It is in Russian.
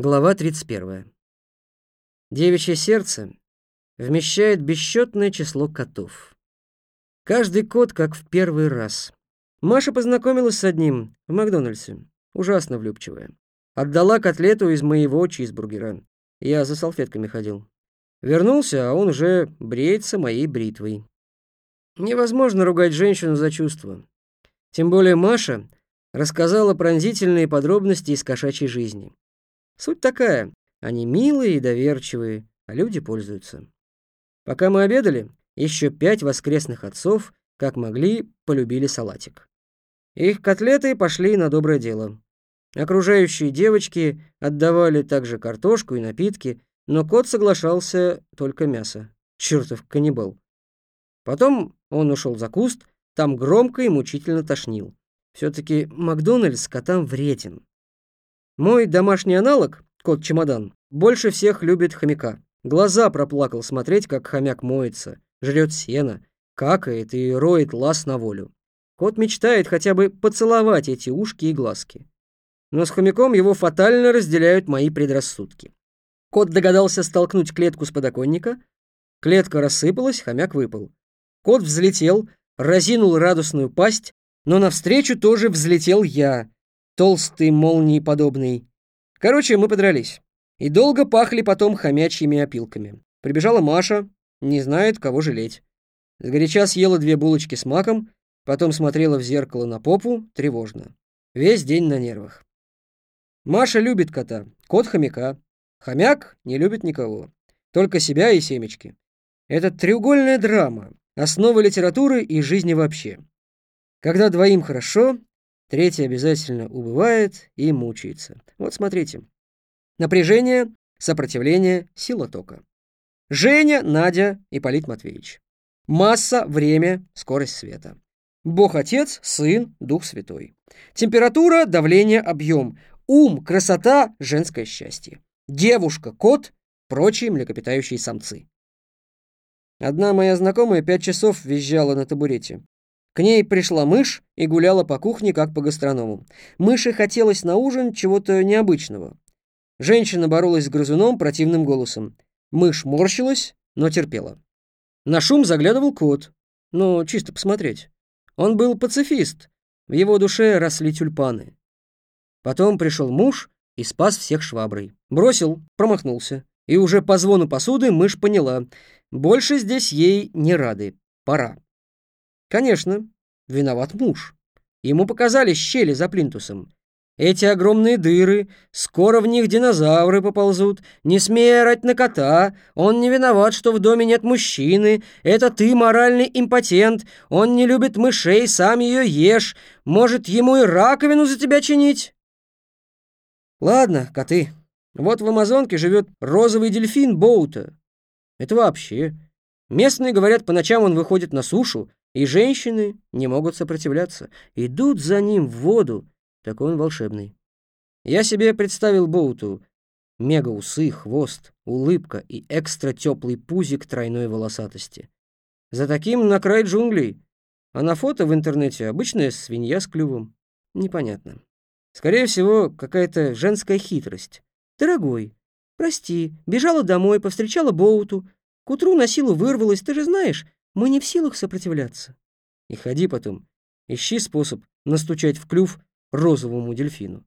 Глава 31. Девичье сердце вмещает бесчетное число котов. Каждый кот как в первый раз. Маша познакомилась с одним в Макдональдсе, ужасно влюбчивая. Отдала котлету из моего чизбургера. Я за салфетками ходил. Вернулся, а он уже бреется моей бритвой. Невозможно ругать женщину за чувства. Тем более Маша рассказала пронзительные подробности из кошачьей жизни. Суть такая. Они милые и доверчивые, а люди пользуются. Пока мы обедали, еще пять воскресных отцов, как могли, полюбили салатик. Их котлеты пошли на доброе дело. Окружающие девочки отдавали также картошку и напитки, но кот соглашался только мясо. Чертов каннибал. Потом он ушел за куст, там громко и мучительно тошнил. Все-таки Макдональдс котам вреден. Мой домашний аналог, кот-чемодан, больше всех любит хомяка. Глаза проплакал смотреть, как хомяк моется, жрет сено, какает и роет лаз на волю. Кот мечтает хотя бы поцеловать эти ушки и глазки. Но с хомяком его фатально разделяют мои предрассудки. Кот догадался столкнуть клетку с подоконника. Клетка рассыпалась, хомяк выпал. Кот взлетел, разинул радостную пасть, но навстречу тоже взлетел я, толстый, молнии подобный. Короче, мы подрались. И долго пахли потом хомячьими опилками. Прибежала Маша, не знает, кого жалеть. Сгоряча съела две булочки с маком, потом смотрела в зеркало на попу, тревожно. Весь день на нервах. Маша любит кота, кот хомяка. Хомяк не любит никого, только себя и семечки. Это треугольная драма, основа литературы и жизни вообще. Когда двоим хорошо, Третий обязательно убывает и мучается. Вот смотрите. Напряжение, сопротивление, сила тока. Женя, Надя, Ипполит Матвеевич. Масса, время, скорость света. Бог Отец, Сын, Дух Святой. Температура, давление, объем. Ум, красота, женское счастье. Девушка, кот, прочие млекопитающие самцы. Одна моя знакомая пять часов визжала на табурете. К ней пришла мышь и гуляла по кухне, как по гастроному. Мыши хотелось на ужин чего-то необычного. Женщина боролась с грызуном противным голосом. Мышь морщилась, но терпела. На шум заглядывал кот. Ну, чисто посмотреть. Он был пацифист. В его душе росли тюльпаны. Потом пришел муж и спас всех шваброй. Бросил, промахнулся. И уже по звону посуды мышь поняла. Больше здесь ей не рады. Пора. Конечно, виноват муж. Ему показали щели за плинтусом. Эти огромные дыры, скоро в них динозавры поползут. Не смей орать на кота, он не виноват, что в доме нет мужчины. Это ты моральный импотент, он не любит мышей, сам ее ешь. Может, ему и раковину за тебя чинить? Ладно, коты. Вот в Амазонке живет розовый дельфин Боута. Это вообще. Местные говорят, по ночам он выходит на сушу, и женщины не могут сопротивляться. Идут за ним в воду. Такой он волшебный. Я себе представил Боуту. Мега-усы, хвост, улыбка и экстра теплый пузик тройной волосатости. За таким на край джунглей. А на фото в интернете обычная свинья с клювом. Непонятно. Скорее всего, какая-то женская хитрость. «Дорогой, прости, бежала домой, повстречала Боуту. К утру на силу вырвалась, ты же знаешь, мы не в силах сопротивляться. И ходи потом, ищи способ настучать в клюв розовому дельфину.